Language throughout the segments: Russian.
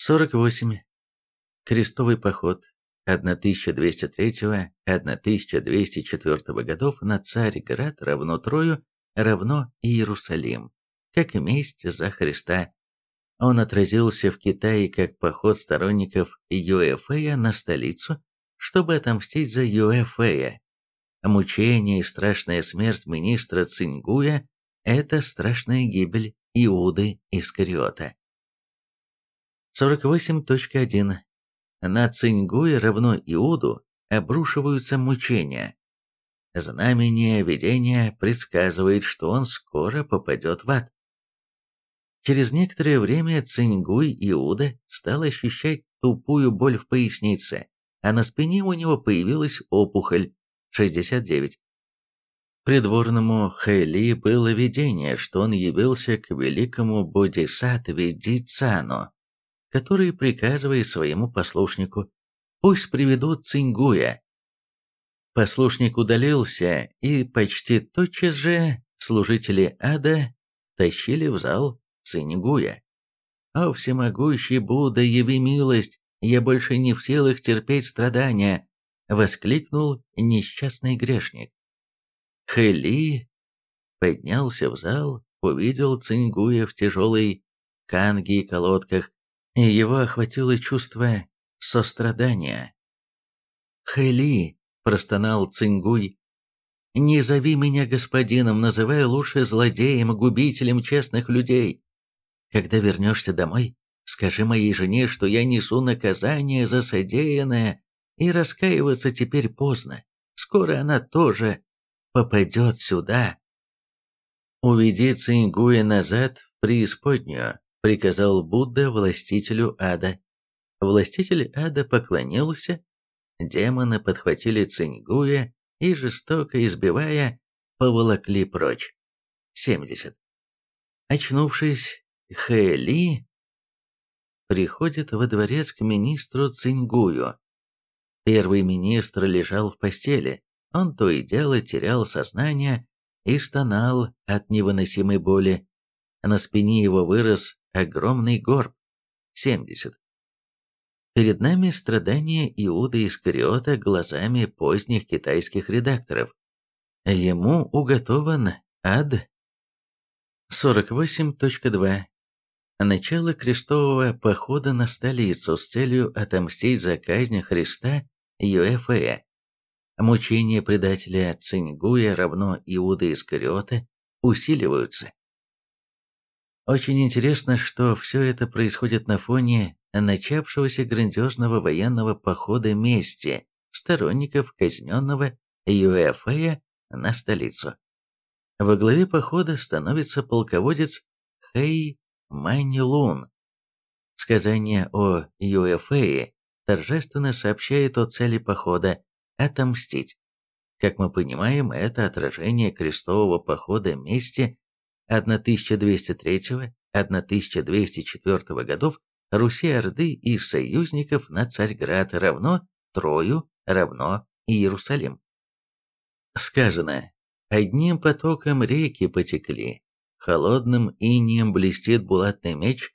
48. Крестовый поход 1203-1204 годов на Царьград равно Трою равно Иерусалим, как месть за Христа. Он отразился в Китае как поход сторонников Юэфея на столицу, чтобы отомстить за Юэфея. Мучение и страшная смерть министра Цингуя – это страшная гибель Иуды Искариота. 48.1. На Цингуя равно Иуду обрушиваются мучения. Знамение видения предсказывает, что он скоро попадет в ад. Через некоторое время Цингуй Иуда стал ощущать тупую боль в пояснице, а на спине у него появилась опухоль 69. Придворному Хэли было видение, что он явился к великому бодисаттве Дицану, который приказывает своему послушнику «Пусть приведут Цингуя». Послушник удалился, и почти тотчас же служители ада тащили в зал Цингуя. «О, всемогущий Будда, яви милость, я больше не в силах терпеть страдания!» — воскликнул несчастный грешник. Хэли поднялся в зал, увидел Цингуя в тяжелой канге и колодках, и его охватило чувство сострадания. «Хэли!» — простонал Цингуй. «Не зови меня господином, называй лучше злодеем, губителем честных людей. Когда вернешься домой, скажи моей жене, что я несу наказание за содеянное, и раскаиваться теперь поздно. Скоро она тоже попадет сюда. «Уведи Цингуя назад в преисподнюю», — приказал Будда властителю ада. Властитель ада поклонился, демоны подхватили Цингуя и, жестоко избивая, поволокли прочь. 70. Очнувшись, Хэли приходит во дворец к министру Цингую. Первый министр лежал в постели, он то и дело терял сознание и стонал от невыносимой боли. На спине его вырос огромный горб. 70. Перед нами страдания Иуда Искариота глазами поздних китайских редакторов. Ему уготован ад. 48.2. Начало крестового похода на столицу с целью отомстить за казнь Христа Юэфэя. Мучения предателя Цингуя равно Иуда Искариота усиливаются. Очень интересно, что все это происходит на фоне начавшегося грандиозного военного похода мести сторонников казненного Юэфэя на столицу. Во главе похода становится полководец Хэй Манилун. Сказание о Юэфэе торжественно сообщает о цели похода отомстить. Как мы понимаем, это отражение крестового похода мести 1203-1204 годов Руси-Орды и союзников на Царьград равно Трою равно Иерусалим. Сказано, одним потоком реки потекли, холодным инием блестит булатный меч,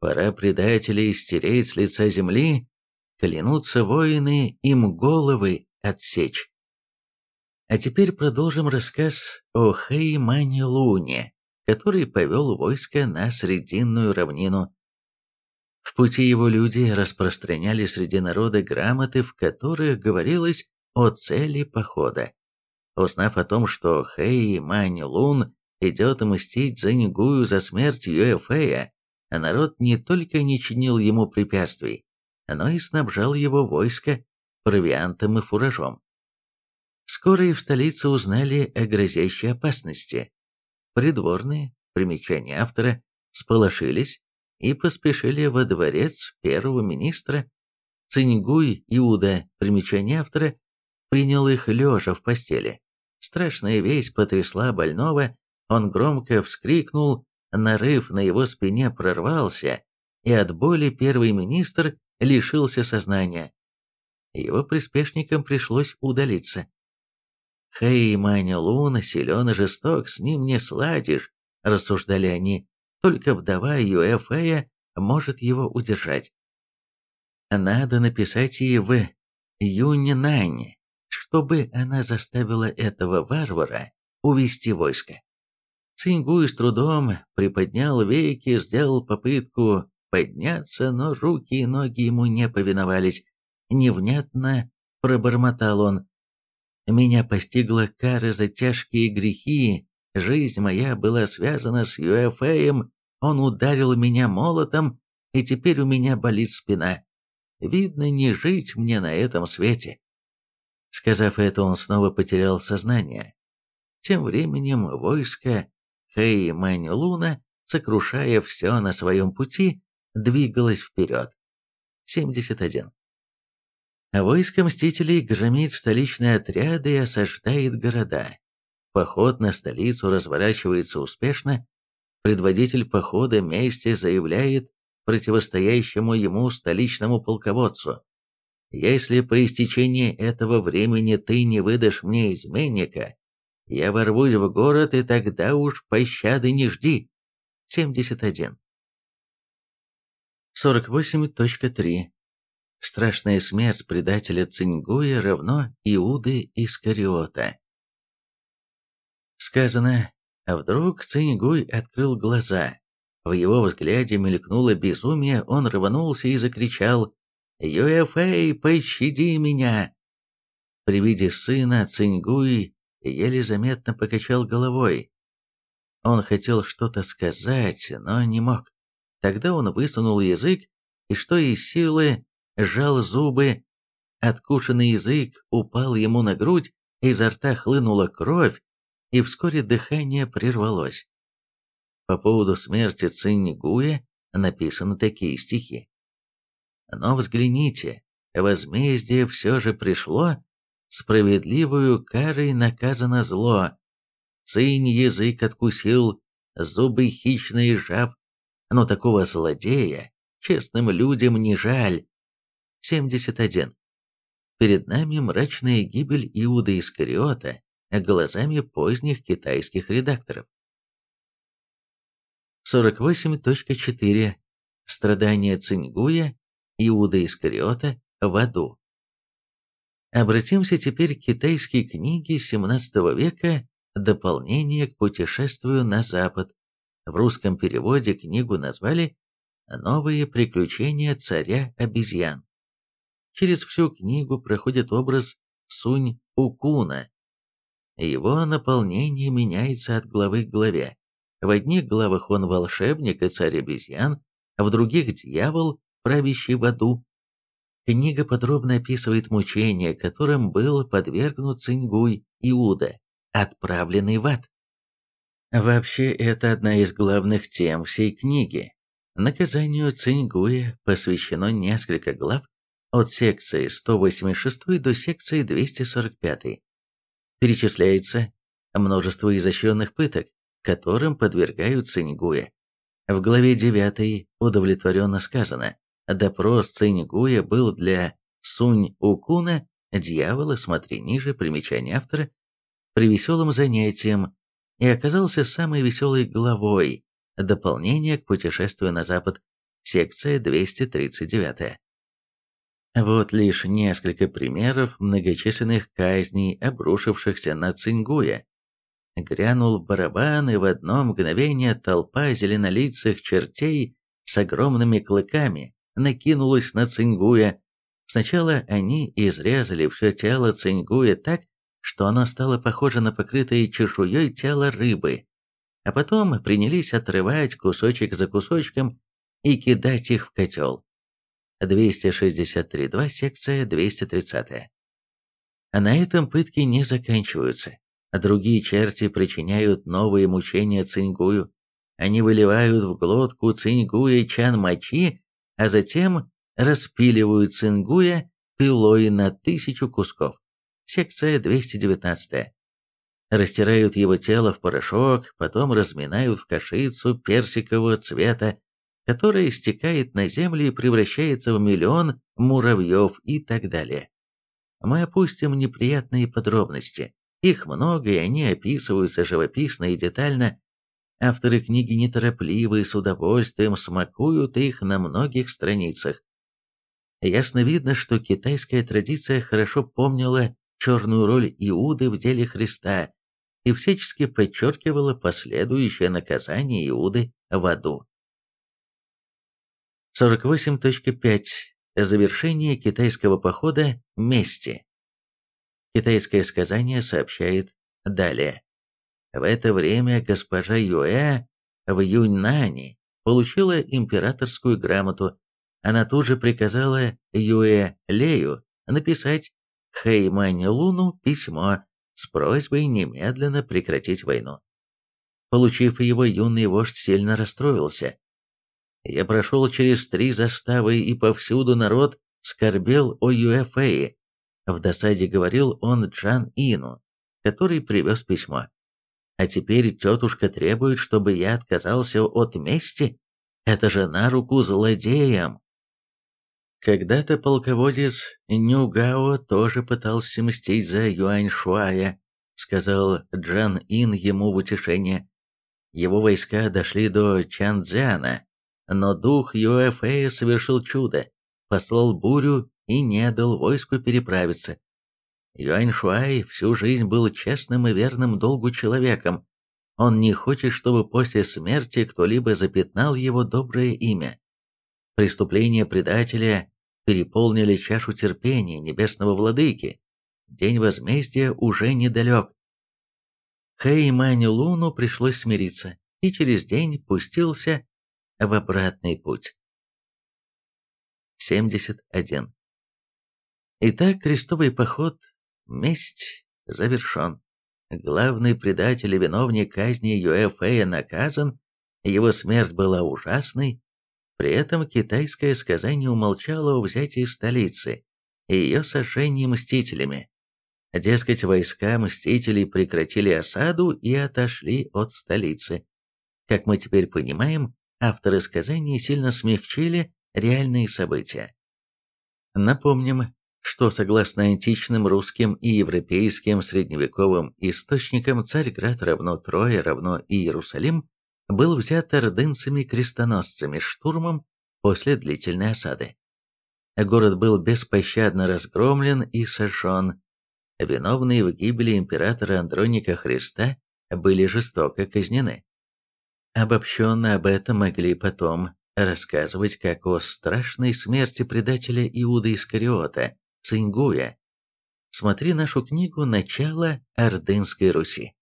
пора предателей стереть с лица земли, клянутся воины им головы отсечь. А теперь продолжим рассказ о Хэймане Луне, который повел войско на Срединную равнину. В пути его люди распространяли среди народа грамоты, в которых говорилось о цели похода. Узнав о том, что Хэй Мань Лун идет мстить за Нигую за смерть Юэфэя, народ не только не чинил ему препятствий, но и снабжал его войско провиантом и фуражом. Скоро и в столице узнали о грозящей опасности. Придворные, примечания автора, сполошились и поспешили во дворец первого министра. Цингуй Иуда, примечание автора, принял их лежа в постели. Страшная весть потрясла больного, он громко вскрикнул, нарыв на его спине прорвался, и от боли первый министр лишился сознания его приспешникам пришлось удалиться. «Хэй, Лун, силен и жесток, с ним не сладишь», — рассуждали они. «Только вдова Юэфэя может его удержать. Надо написать ей в Юнинане, чтобы она заставила этого варвара увести войско. Цингуй с трудом приподнял веки, сделал попытку подняться, но руки и ноги ему не повиновались. Невнятно пробормотал он. Меня постигла кара за тяжкие грехи, жизнь моя была связана с Юэфеем, он ударил меня молотом, и теперь у меня болит спина. Видно, не жить мне на этом свете. Сказав это, он снова потерял сознание. Тем временем войско Хэй Мэнь Луна, сокрушая все на своем пути, двигалось вперед. 71. Войско Мстителей громит столичные отряды и осаждает города. Поход на столицу разворачивается успешно. Предводитель похода мести заявляет противостоящему ему столичному полководцу. «Если по истечении этого времени ты не выдашь мне изменника, я ворвусь в город, и тогда уж пощады не жди». 71. 48.3. Страшная смерть предателя Цингуя равно Иуды Искариота. Сказано, а вдруг Цингуй открыл глаза. В его взгляде мелькнуло безумие, он рванулся и закричал «Юэфэй, пощади меня!» При виде сына Цингуй еле заметно покачал головой. Он хотел что-то сказать, но не мог. Тогда он высунул язык и, что из силы, сжал зубы. Откушенный язык упал ему на грудь, изо рта хлынула кровь, и вскоре дыхание прервалось. По поводу смерти Цингуя написаны такие стихи. Но взгляните, возмездие все же пришло, справедливую карой наказано зло. Цинь язык откусил, зубы хищные жав, но такого злодея честным людям не жаль. 71. Перед нами мрачная гибель Иуда Искариота глазами поздних китайских редакторов. 48.4. Страдания Цингуя, Иуда Искариота в аду. Обратимся теперь к китайской книге XVII века «Дополнение к путешествию на Запад». В русском переводе книгу назвали «Новые приключения царя обезьян». Через всю книгу проходит образ Сунь-Укуна. Его наполнение меняется от главы к главе. В одних главах он волшебник и царь обезьян, а в других дьявол, правящий в аду, Книга подробно описывает мучения, которым был подвергнут Цингуй Иуда, отправленный в ад. Вообще, это одна из главных тем всей книги. Наказанию Цингуя посвящено несколько глав, от секции 186 до секции 245. Перечисляется множество изощренных пыток, которым подвергают Цингуя. В главе 9 удовлетворенно сказано Допрос Циньгуя был для Сунь-Укуна, дьявола, смотри ниже, примечание автора, привеселым занятием и оказался самой веселой главой, дополнение к путешествию на запад, секция 239. Вот лишь несколько примеров многочисленных казней, обрушившихся на Цингуя. Грянул барабан, и в одно мгновение толпа зеленолицых чертей с огромными клыками накинулась на Цингуя. Сначала они изрезали все тело Цингуя так, что оно стало похоже на покрытое чешуей тело рыбы, а потом принялись отрывать кусочек за кусочком и кидать их в котел. 263.2, секция 230. А на этом пытки не заканчиваются. А другие черти причиняют новые мучения Цингую. Они выливают в глотку Цингуя чан мочи а затем распиливают цингуя пилой на тысячу кусков. Секция 219. Растирают его тело в порошок, потом разминают в кашицу персикового цвета, которая стекает на землю и превращается в миллион муравьев и так далее. Мы опустим неприятные подробности. Их много, и они описываются живописно и детально. Авторы книги неторопливы и с удовольствием смакуют их на многих страницах. Ясно видно, что китайская традиция хорошо помнила черную роль Иуды в деле Христа и всячески подчеркивала последующее наказание Иуды в аду. 48.5. Завершение китайского похода «Мести». Китайское сказание сообщает далее. В это время госпожа Юэ в Юньнане получила императорскую грамоту. Она тут же приказала Юэ Лею написать Хэймань Луну письмо с просьбой немедленно прекратить войну. Получив его, юный вождь сильно расстроился. Я прошел через три заставы, и повсюду народ скорбел о Юэфэе. В досаде говорил он Джан Ину, который привез письмо. А теперь тетушка требует, чтобы я отказался от мести? Это же на руку злодеям. Когда-то полководец Нюгао тоже пытался мстить за Юань Шуая, сказал Джан Ин ему в утешение. Его войска дошли до Чанцзяна, но дух Юэфэя совершил чудо, послал бурю и не дал войску переправиться. Юань Шуай всю жизнь был честным и верным долгу человеком. Он не хочет, чтобы после смерти кто-либо запятнал его доброе имя. Преступления предателя переполнили чашу терпения небесного владыки. День возмездия уже недалек. Хэй Мань Луну пришлось смириться, и через день пустился в обратный путь. 71. Итак, крестовый поход Месть завершен. Главный предатель и виновник казни Юэфэя наказан, его смерть была ужасной, при этом китайское сказание умолчало о взятии столицы и ее сожжении мстителями. Дескать, войска мстителей прекратили осаду и отошли от столицы. Как мы теперь понимаем, авторы сказания сильно смягчили реальные события. Напомним, что, согласно античным русским и европейским средневековым источникам, Царьград равно Троя равно Иерусалим был взят ордынцами-крестоносцами штурмом после длительной осады. Город был беспощадно разгромлен и сожжен. Виновные в гибели императора Андроника Христа были жестоко казнены. Обобщенно об этом могли потом рассказывать как о страшной смерти предателя Иуда Искариота, Цингуя. Смотри нашу книгу «Начало Ордынской Руси».